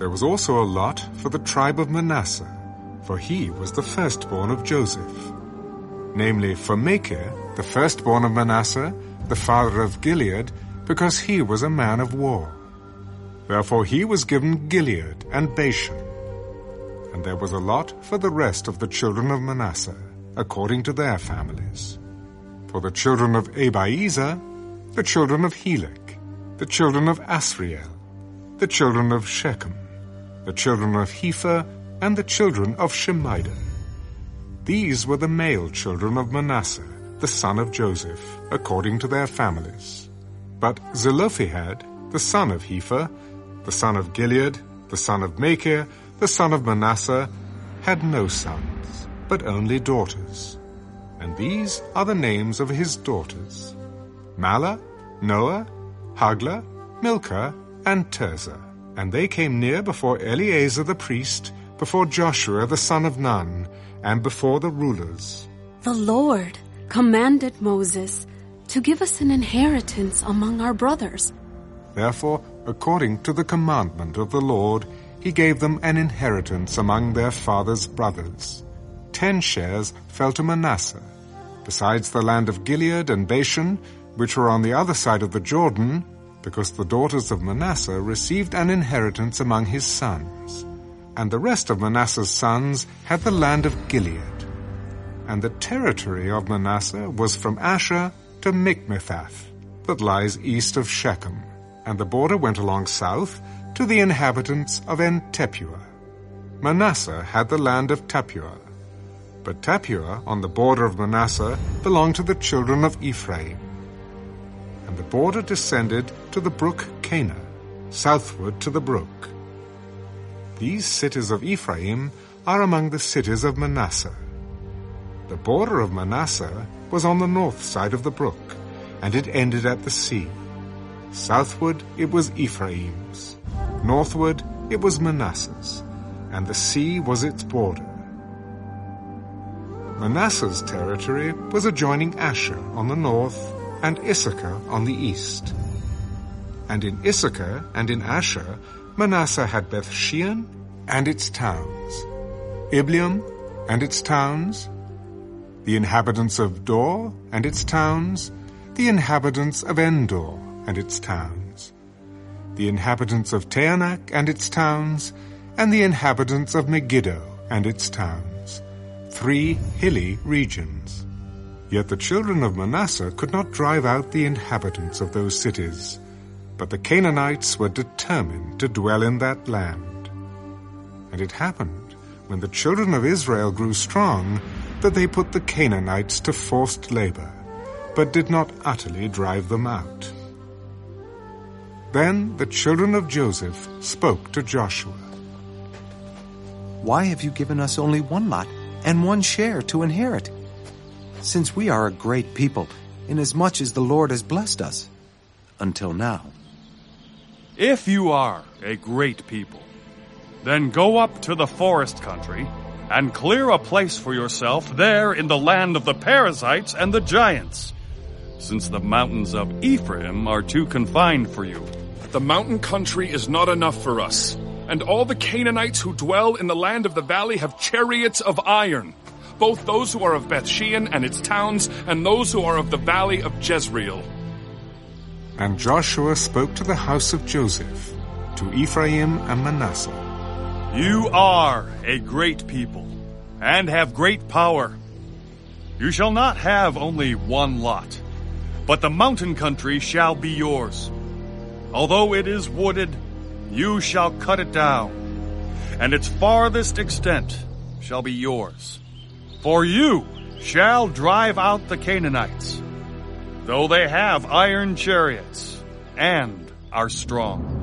There was also a lot for the tribe of Manasseh, for he was the firstborn of Joseph. Namely, for Machir, the firstborn of Manasseh, the father of Gilead, because he was a man of war. Therefore he was given Gilead and Bashan. And there was a lot for the rest of the children of Manasseh, according to their families. For the children of Abiezer, the children of Helek, the children of Asriel, the children of Shechem, the children of Hepher, and the children of Shemida. These were the male children of Manasseh, the son of Joseph, according to their families. But Zelophehad, the son of Hepher, the son of Gilead, the son of Machir, the son of Manasseh, had no sons, but only daughters. And these are the names of his daughters. Mahlah, Noah, Hoglah, Milcah, and Tirzah. And they came near before Eleazar the priest, before Joshua the son of Nun, and before the rulers. The Lord commanded Moses to give us an inheritance among our brothers. Therefore, according to the commandment of the Lord, he gave them an inheritance among their father's brothers. Ten shares fell to Manasseh, besides the land of Gilead and Bashan, which were on the other side of the Jordan, because the daughters of Manasseh received an inheritance among his sons and the rest of Manasseh's sons had the land of Gilead. And the territory of Manasseh was from Asher to Michmethath, that lies east of Shechem, and the border went along south to the inhabitants of En-Tappuah. Manasseh had the land of Tappuah, but Tappuah on the border of Manasseh belonged to the children of Ephraim. And the border descended to the brook Kanah, southward to the brook. These cities of Ephraim are among the cities of Manasseh. The border of Manasseh was on the north side of the brook, and it ended at the sea. Southward it was Ephraim's. Northward it was Manasseh's, and the sea was its border. Manasseh's territory was adjoining Asher on the north and Issachar on the east. And in Issachar and in Asher Manasseh had Beth Shean and its towns, Ibleam and its towns, the inhabitants of Dor and its towns, the inhabitants of Endor and its towns, the inhabitants of Taanach and its towns, and the inhabitants of Megiddo and its towns, three hilly regions. Yet the children of Manasseh could not drive out the inhabitants of those cities, but the Canaanites were determined to dwell in that land. And it happened, when the children of Israel grew strong, that they put the Canaanites to forced labor, but did not utterly drive them out. Then the children of Joseph spoke to Joshua. Why have you given us only one lot and one share to inherit? Since we are a great people, inasmuch as the Lord has blessed us, until now. If you are a great people, then go up to the forest country and clear a place for yourself there in the land of the Perizzites and the giants, since the mountains of Ephraim are too confined for you. The mountain country is not enough for us, and all the Canaanites who dwell in the land of the valley have chariots of iron, both those who are of Beth Shean and its towns, and those who are of the valley of Jezreel. And Joshua spoke to the house of Joseph, to Ephraim and Manasseh. You are a great people, and have great power. You shall not have only one lot, but the mountain country shall be yours. Although it is wooded, you shall cut it down, and its farthest extent shall be yours. For you shall drive out the Canaanites, though they have iron chariots and are strong.